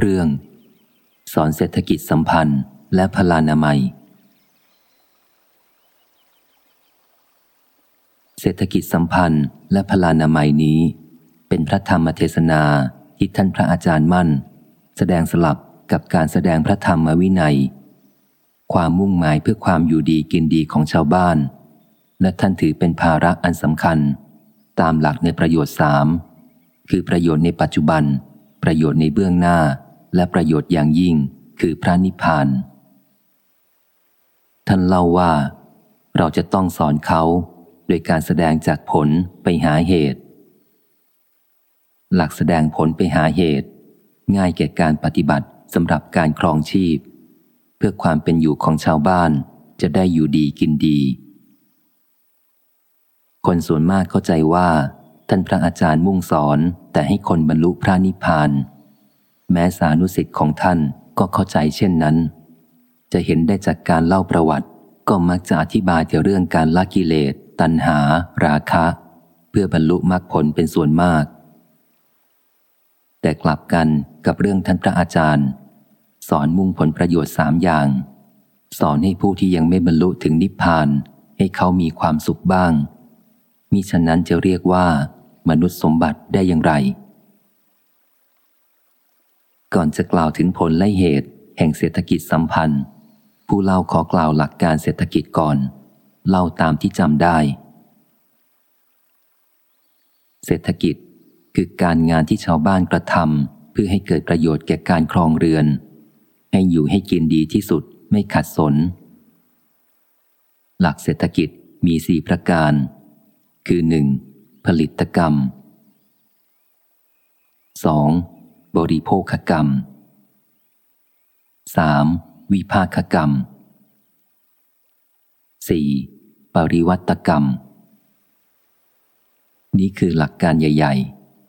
เรื่อง สอนเศรษฐกิจสัมพันธ์และพลานามัย เศรษฐกิจสัมพันธ์และพลานามัยนี้ เป็นพระธรรมเทศนาที่ท่านพระอาจารย์มั่น แสดงสลับกับการแสดงพระธรรมวินัย ความมุ่งหมายเพื่อความอยู่ดีกินดีของชาวบ้าน และท่านถือเป็นภาระอันสำคัญ ตามหลักในประโยชน์สามคือประโยชน์ในปัจจุบัน ประโยชน์ในเบื้องหน้า และประโยชน์อย่างยิ่งคือพระนิพพาน ท่านเล่าว่า เราจะต้องสอนเขาโดยการแสดงจากผลไปหาเหตุ หลักแสดงผลไปหาเหตุ ง่ายแก่การปฏิบัติสำหรับการครองชีพ เพื่อความเป็นอยู่ของชาวบ้านจะได้อยู่ดีกินดี คนส่วนมากเข้าใจว่า ท่านพระอาจารย์มุ่งสอนแต่ให้คนบรรลุพระนิพพาน แม้สานุสิทธิ์ของท่านก็เข้าใจเช่นนั้น จะเห็นได้จากการเล่าประวัติ ก็มักจะอธิบายแต่เรื่องการละกิเลส ตัณหา ราคะ เพื่อบรรลุมรรคผลเป็นส่วนมาก แต่กลับกันกับเรื่องท่านพระอาจารย์ สอนมุ่งผลประโยชน์สามอย่าง สอนให้ผู้ที่ยังไม่บรรลุถึงนิพพาน ให้เขามีความสุขบ้างมิฉะนั้นจะเรียกว่ามนุษย์สมบัติได้อย่างไร ก่อนจะกล่าวถึงผลและเหตุ แห่งเศรษฐกิจสัมพันธ์ ผู้เล่าขอกล่าวหลักการเศรษฐกิจก่อน เล่าตามที่จำได้ เศรษฐกิจคือการงานที่ชาวบ้านกระทำเพื่อให้เกิดประโยชน์แก่การครองเรือน ให้อยู่ให้กินดีที่สุดไม่ขัดสน หลักเศรษฐกิจมีสี่ประการ คือหนึ่งผลิตกรรม 2. บริโภคกรรม 3. วิภาคกรรม 4. ปริวัตกรรม นี่คือหลักการใหญ่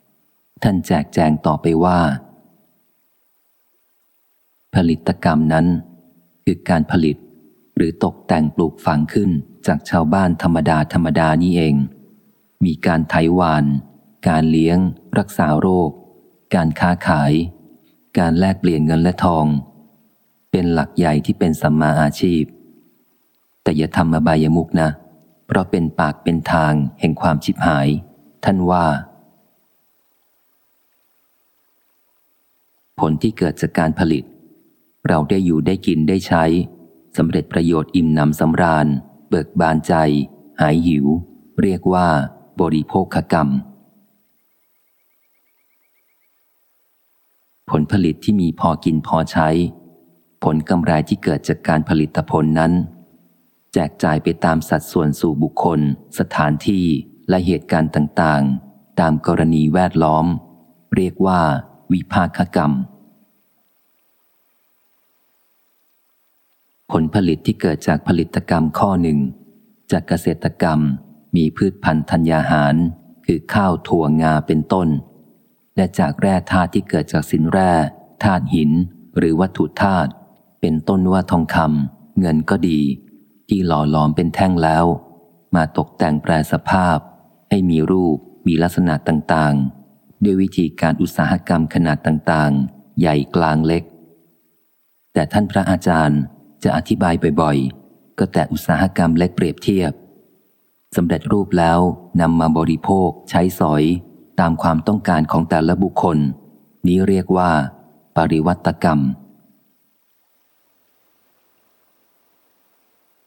ๆ ท่านแจกแจงต่อไปว่า ผลิตกรรมนั้น คือการผลิตหรือตกแต่งปลูกฝังขึ้นจากชาวบ้านธรรมดาธรรมดานี่เอง มีการไถหวาน การเลี้ยง รักษาโรค การค้าขาย การแลกเปลี่ยนเงินและทอง เป็นหลักใหญ่ที่เป็นสัมมาอาชีพ แต่อย่าทำอบายมุกนะ เพราะเป็นปากเป็นทางแห่งความชิบหาย ท่านว่า ผลที่เกิดจากการผลิต เราได้อยู่ได้กินได้ใช้สำเร็จประโยชน์อิ่มหนำสำราญ เบิกบานใจ หายหิว เรียกว่า บริโภคกรรม ผลผลิตที่มีพอกินพอใช้ ผลกำไรที่เกิดจากการผลิตผลนั้น แจกจ่ายไปตามสัดส่วนสู่บุคคล สถานที่และเหตุการณ์ต่างๆ ตามกรณีแวดล้อม เรียกว่า วิภาคกรรม ผลผลิตที่เกิดจากผลิตกรรมข้อหนึ่ง จากเกษตรกรรมมีพืชพันธุ์ธัญญาหาร คือข้าวถั่วงาเป็นต้น และจากแร่ธาตุที่เกิดจากสินแร่ธาตุหิน หรือวัตถุธาตุเป็นต้นว่าทองคำเงินก็ดี ที่หล่อหลอมเป็นแท่งแล้ว มาตกแต่งแปลสภาพ ให้มีรูปมีลักษณะต่างๆ ด้วยวิธีการอุตสาหกรรมขนาดต่างๆ ใหญ่กลางเล็ก แต่ท่านพระอาจารย์จะอธิบายบ่อยๆ ก็แต่อุตสาหกรรมเล็กเปรียบเทียบสำเร็จรูปแล้วนำมาบริโภคใช้สอย ตามความต้องการของแต่ละบุคคล นี้เรียกว่า ปริวัตกรรม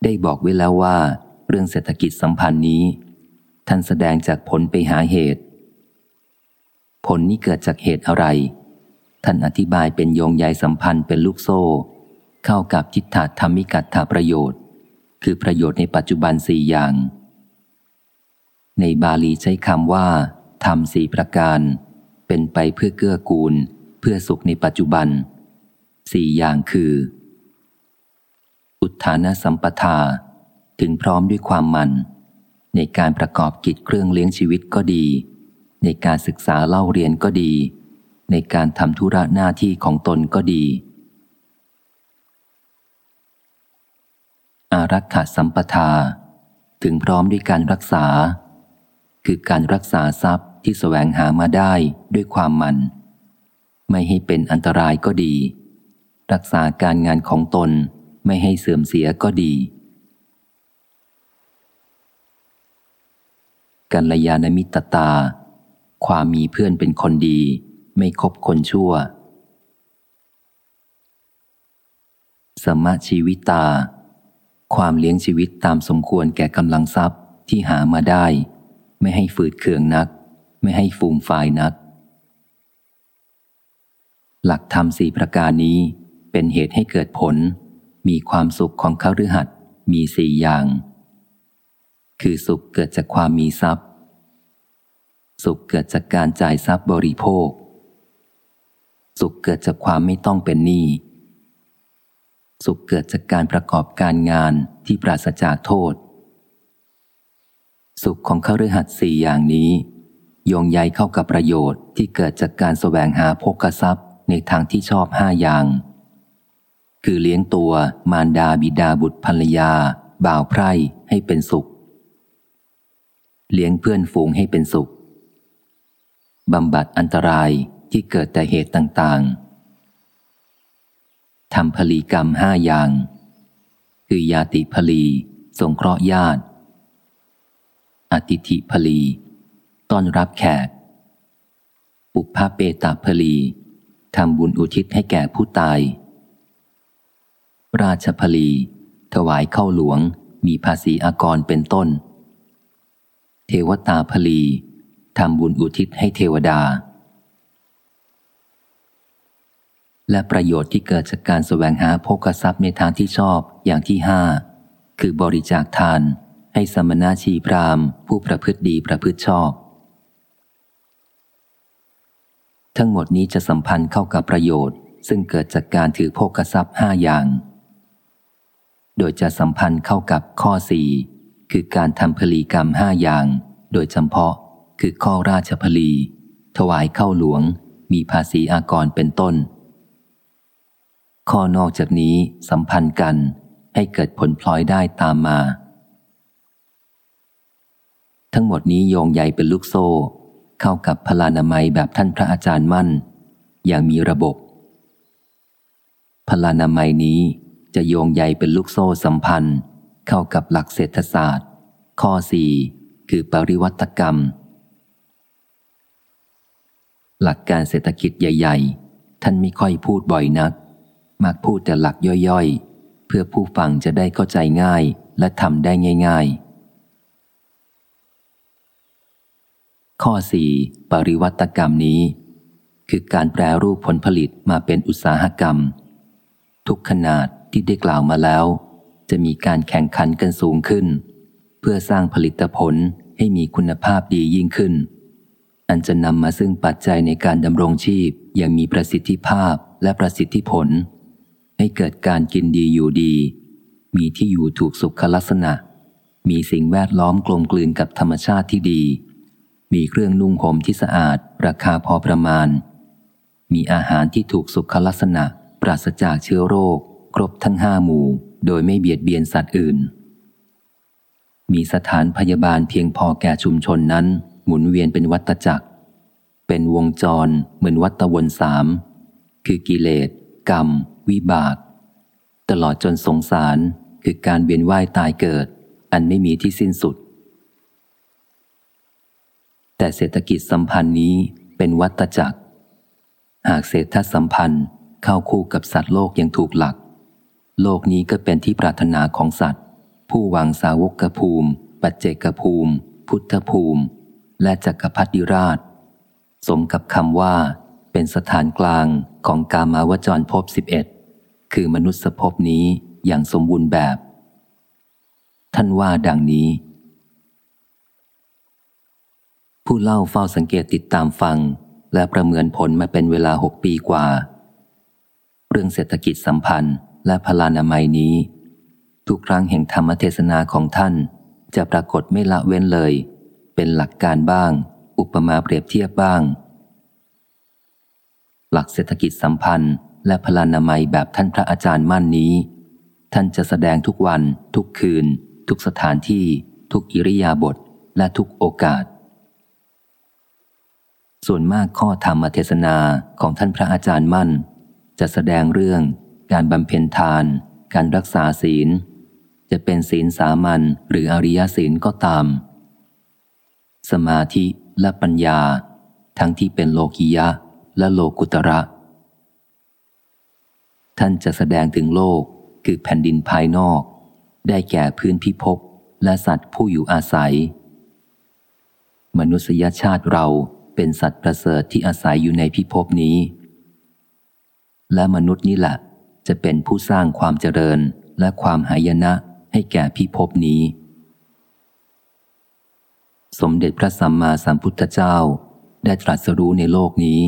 ได้บอกไว้แล้วว่า เรื่องเศรษฐกิจสัมพันธ์นี้ ท่านแสดงจากผลไปหาเหตุ ผลนี้เกิดจากเหตุอะไร ท่านอธิบายเป็นโยงใยสัมพันธ์เป็นลูกโซ่ เข้ากับทิฏฐธรรมิกัตถาประโยชน์ คือประโยชน์ในปัจจุบันสี่อย่างในบาลีใช้คำว่า ทำสี่ประการ เป็นไปเพื่อเกื้อกูล เพื่อสุขในปัจจุบันสี่อย่างคือ อุทานสัมปทา ถึงพร้อมด้วยความมัน ในการประกอบกิจเครื่องเลี้ยงชีวิตก็ดี ในการศึกษาเล่าเรียนก็ดี ในการทำธุระหน้าที่ของตนก็ดี อารักขาสัมปทา ถึงพร้อมด้วยการรักษา คือการรักษาทรัพย์ที่แสวงหามาได้ด้วยความมัน ไม่ให้เป็นอันตรายก็ดี รักษาการงานของตนไม่ให้เสื่อมเสียก็ดีกัลยาณมิตรตา ความมีเพื่อนเป็นคนดี ไม่คบคนชั่ว สมะชีวิตตาความเลี้ยงชีวิตตามสมควรแก่กำลังทรัพย์ที่หามาได้ ไม่ให้ฝืดเคืองนัก ไม่ให้ฟูมฟายนัก หลักธรรมสี่ประการนี้เป็นเหตุให้เกิดผล มีความสุขของเขาฤหัสมีสี่อย่าง คือสุขเกิดจากความมีทรัพย์ สุขเกิดจากการจ่ายทรัพย์บริโภค สุขเกิดจากความไม่ต้องเป็นหนี้สุขเกิดจากการประกอบการงานที่ปราศจากโทษ สุขของเขาฤหัสสี่อย่างนี้ โยงใยเข้ากับประโยชน์ที่เกิดจากการแสวงหาภกทรัพย์ในทางที่ชอบห้าอย่าง คือเลี้ยงตัวมารดาบิดาบุตรภรรยา บ่าวไพร่ให้เป็นสุข เลี้ยงเพื่อนฝูงให้เป็นสุขบำบัดอันตรายที่เกิดแต่เหตุต่างๆทำผลีกรรมห้าอย่าง คือยาติผลี สงเคราะห์ญาติ ติธิผลี ต้อนรับแขกปุพพเปตาผลีทำบุญอุทิศให้แก่ผู้ตาย ราชพลี ถวายเข้าหลวง มีภาษีอากรเป็นต้น เทวตาพลีทำบุญอุทิศให้เทวดา และประโยชน์ที่เกิดจากการแสวงหาโภคทรัพย์ในทางที่ชอบอย่างที่ห้าคือบริจาคทาน ให้สมณะชีพรามผู้ประพฤติดีประพฤติชอบ ทั้งหมดนี้จะสัมพันธ์เข้ากับประโยชน์ ซึ่งเกิดจากการถือโภคทรัพย์ห้าอย่าง โดยจะสัมพันธ์เข้ากับข้อสี่คือการทำผลีกรรมห้าอย่าง โดยจำเพาะคือข้อราชพลี ถวายเข้าหลวง มีภาษีอากรเป็นต้น ข้อนอกจากนี้สัมพันธ์กันให้เกิดผลพลอยได้ตามมา ทั้งหมดนี้โยงใยเป็นลูกโซ่ เข้ากับพลานามัยแบบท่านพระอาจารย์มั่น อย่างมีระบบ พลานามัยนี้จะโยงใยเป็นลูกโซ่สัมพันธ์ เข้ากับหลักเศรษฐศาสตร์ ข้อสี่คือปริวัตกรรม หลักการเศรษฐกิจใหญ่ ๆ ท่านไม่ค่อยพูดบ่อยนัก มักพูดแต่หลักย่อยๆ เพื่อผู้ฟังจะได้เข้าใจง่ายและทำได้ง่าย ๆ ข้อสี่ปริวัตกรรมนี้ คือการแปรรูปผลผลิตมาเป็นอุตสาหกรรม ทุกขนาดที่ได้กล่าวมาแล้ว จะมีการแข่งขันกันสูงขึ้น เพื่อสร้างผลิตผลให้มีคุณภาพดียิ่งขึ้น อันจะนำมาซึ่งปัจจัยในการดำรงชีพอย่างมีประสิทธิภาพและประสิทธิผล ให้เกิดการกินดีอยู่ดี มีที่อยู่ถูกสุขลักษณะ มีสิ่งแวดล้อมกลมกลืนกับธรรมชาติที่ดี มีเครื่องนุ่งห่มที่สะอาด ราคาพอประมาณ มีอาหารที่ถูกสุขลักษณะ ปราศจากเชื้อโรค ครบทั้งห้าหมู่ โดยไม่เบียดเบียนสัตว์อื่น มีสถานพยาบาลเพียงพอแก่ชุมชนนั้น หมุนเวียนเป็นวัตจักร เป็นวงจรเหมือนวัตวนสาม คือกิเลส กรรม วิบาก ตลอดจนสงสารคือการเวียนว่ายตายเกิด อันไม่มีที่สิ้นสุด แต่เศรษฐกิจสัมพันธ์นี้เป็นวัตจักร หากเศรษฐสัมพันธ์เข้าคู่กับสัตว์โลกยังถูกหลัก โลกนี้ก็เป็นที่ปรารถนาของสัตว์ ผู้หวังสาวกภูมิ ปัจเจกภูมิ พุทธภูมิ และจักรพรรดิราช สมกับคำว่า เป็นสถานกลางของกามาวจรภพสิบเอ็ดคือมนุษย์ภพนี้อย่างสมบูรณ์แบบ ท่านว่าดังนี้ ผู้เล่าเฝ้าสังเกตติดตามฟัง และประเมินผลมาเป็นเวลาหกปีกว่า เรื่องเศรษฐกิจสัมพันธ์และพลานามัยนี้ ทุกครั้งแห่งธรรมเทศนาของท่าน จะปรากฏไม่ละเว้นเลย เป็นหลักการบ้าง อุปมาเปรียบเทียบบ้าง หลักเศรษฐกิจสัมพันธ์ และพลานามัยแบบท่านพระอาจารย์มั่นนี้ ท่านจะแสดงทุกวัน ทุกคืน ทุกสถานที่ ทุกอิริยาบถและทุกโอกาส ส่วนมากข้อธรรมเทศนาของท่านพระอาจารย์มั่น จะแสดงเรื่อง การบำเพ็ญทาน การรักษาศีล จะเป็นศีลสามัญหรืออริยศีลก็ตาม สมาธิและปัญญา ทั้งที่เป็นโลกิยะและโลกุตระ ท่านจะแสดงถึงโลกคือแผ่นดินภายนอก ได้แก่พื้นพิภพและสัตว์ผู้อยู่อาศัย มนุษยชาติเรา เป็นสัตว์ประเสริฐที่อาศัยอยู่ในพิภพนี้ และมนุษย์นี่แหละจะเป็นผู้สร้างความเจริญและความหายนะให้แก่พิภพนี้ สมเด็จพระสัมมาสัมพุทธเจ้าได้ตรัสรู้ในโลกนี้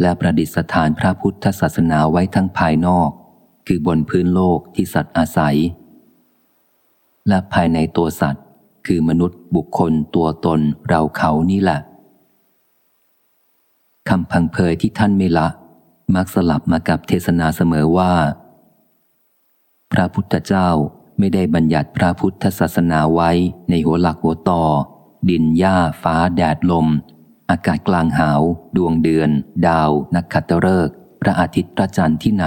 และประดิษฐานพระพุทธศาสนาไว้ทั้งภายนอก คือบนพื้นโลกที่สัตว์อาศัย และภายในตัวสัตว์ คือมนุษย์บุคคลตัวตนเราเขานี่แหละ คำพังเพยที่ท่านไม่ละ มักสลับมากับเทศนาเสมอว่า พระพุทธเจ้าไม่ได้บัญญัติพระพุทธศาสนาไว้ในหัวหลักหัวต่อ ดินหญ้าฟ้าแดดลม อากาศกลางหาว ดวงเดือน ดาว นักขัตฤกษ์พระอาทิตย์พระจันทร์ที่ไหน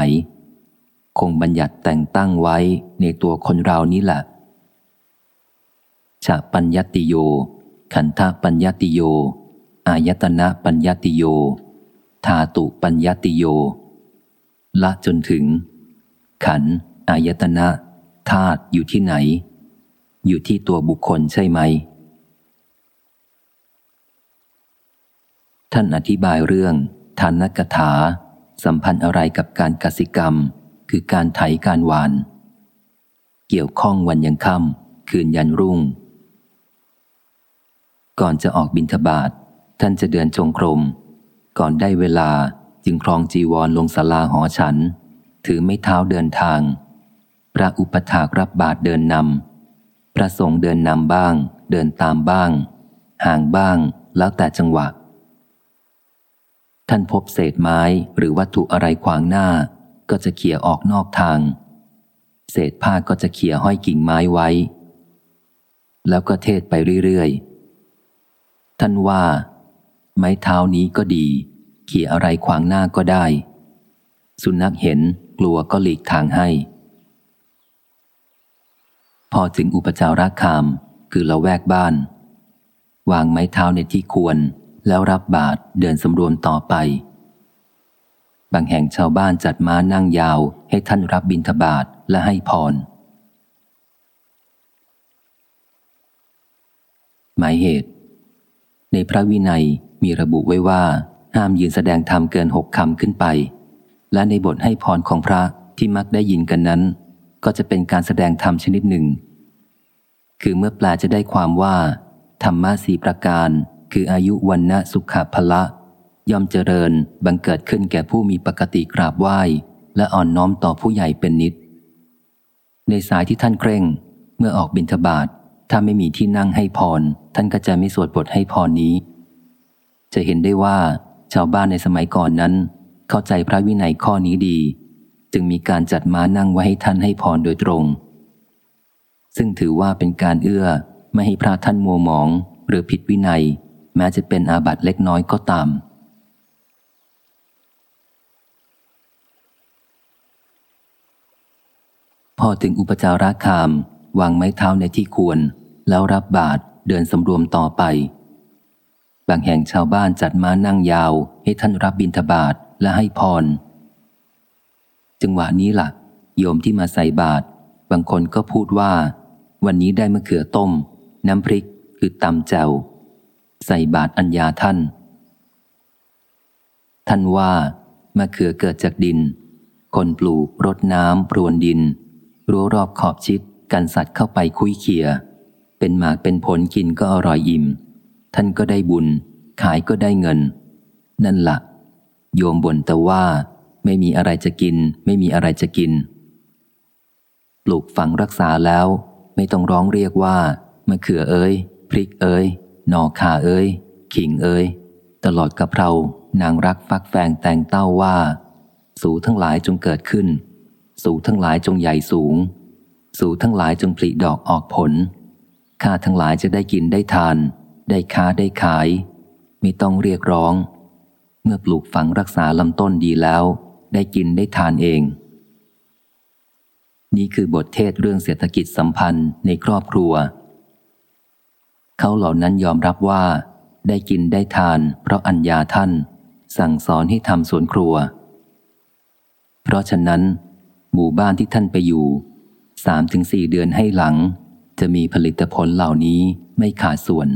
คงบัญญัติแต่งตั้งไว้ในตัวคนเรานี้แหละชะปัญญติโย ขันธปัญญติโย อายตนะปัญญติโย ธาตุปัญญติโย ละจนถึง ขันอายตนะธาตุอยู่ที่ไหน อยู่ที่ตัวบุคคลใช่ไหม ท่านอธิบายเรื่องทานนักถา สัมพันธ์อะไรกับการกสิกรรม คือการไถการหวาน เกี่ยวข้องวันยังค่ำคืนยันรุ่ง ก่อนจะออกบินทบาท ท่านจะเดินจงกรม ก่อนได้เวลาจึงครองจีวรลงสลาหอฉัน ถือไม่เท้าเดินทาง พระอุปถากรับบาทเดินนำพระสงฆ์เดินนำบ้าง เดินตามบ้าง ห่างบ้างแล้วแต่จังหวะ ท่านพบเศษไม้หรือวัตถุอะไรขวางหน้า ก็จะเขี่ยออกนอกทาง เศษผ้าก็จะเขี่ยห้อยกิ่งไม้ไว้ แล้วก็เทศไปเรื่อยๆ ท่านว่า ไม้เท้านี้ก็ดี ขี่อะไรขวางหน้าก็ได้ สุนัขเห็นกลัวก็หลีกทางให้ พอถึงอุปจาระคามคือละแวกบ้าน วางไม้เท้าในที่ควรแล้วรับบาตรเดินสำรวมต่อไป บางแห่งชาวบ้านจัดม้านั่งยาวให้ท่านรับบิณฑบาตและให้พร หมายเหตุ ในพระวินัยมีระบุไว้ว่า ห้ามยืนแสดงธรรมเกินหกคำขึ้นไป และในบทให้พรของพระที่มักได้ยินกันนั้น ก็จะเป็นการแสดงธรรมชนิดหนึ่ง คือเมื่อแปลจะได้ความว่า ธรรมะสีประการ คืออายุวันนะสุขภละ ย่อมเจริญบังเกิดขึ้นแก่ผู้มีปกติกราบไหว้ และอ่อนน้อมต่อผู้ใหญ่เป็นนิด ในสายที่ท่านเคร่ง เมื่อออกบิณฑบาต ถ้าไม่มีที่นั่งให้พร ท่านก็จะไม่สวดบทให้พรนี้ จะเห็นได้ว่าชาวบ้านในสมัยก่อนนั้น เข้าใจพระวินัยข้อนี้ดี จึงมีการจัดม้านั่งไว้ให้ท่านให้พรโดยตรง ซึ่งถือว่าเป็นการเอื้อไม่ให้พระท่านมัวหมอง หรือผิดวินัย แม้จะเป็นอาบัติเล็กน้อยก็ตามพอถึงอุปจาราคาม วางไม้เท้าในที่ควร แล้วรับบาตรเดินสำรวมต่อไป บางแห่งชาวบ้านจัดม้านั่งยาว ให้ท่านรับบิณฑบาตและให้พร จังหวะนี้ละ่ะ โยมที่มาใส่บาตรบางคนก็พูดว่า วันนี้ได้มะเขือต้ม น้ำพริกคือตำแจวใส่บาตรอัญญาท่าน ท่านว่ามะเขือเกิดจากดิน คนปลูกรดน้ำปรวนดินรั้วรอบขอบชิดกันสัตว์เข้าไปคุยเคีย เป็นหมากเป็นผลกินก็อร่อยอิ่ม ท่านก็ได้บุญ ขายก็ได้เงิน นั่นละ่ะ โยมบ่นแต่ว่า ไม่มีอะไรจะกิน ไม่มีอะไรจะกิน ปลูกฝังรักษาแล้ว ไม่ต้องร้องเรียกว่ามะเขือเอ้ย พริกเอ้ย หน่อขาเอ้ย ขิงเอ้ย ตลอดกับเรานางรักฟักแฟงแต่งเต้าว่า สูทั้งหลายจงเกิดขึ้น สูทั้งหลายจงใหญ่สูง สูทั้งหลายจงผลิดอกออกผล ข้าทั้งหลายจะได้กินได้ทาน ได้ค้าได้ขาย ไม่ต้องเรียกร้อง เมื่อปลูกฝังรักษาลำต้นดีแล้ว ได้กินได้ทานเอง นี่คือบทเทศเรื่องเศรษฐกิจสัมพันธ์ในครอบครัว เขาเหล่านั้นยอมรับว่า ได้กินได้ทาน เพราะอัญญาท่าน สั่งสอนให้ทำสวนครัว เพราะฉะนั้น หมู่บ้านที่ท่านไปอยู่สามถึงสี่เดือนให้หลัง จะมีผลิตผลเหล่านี้ไม่ขาดส่วน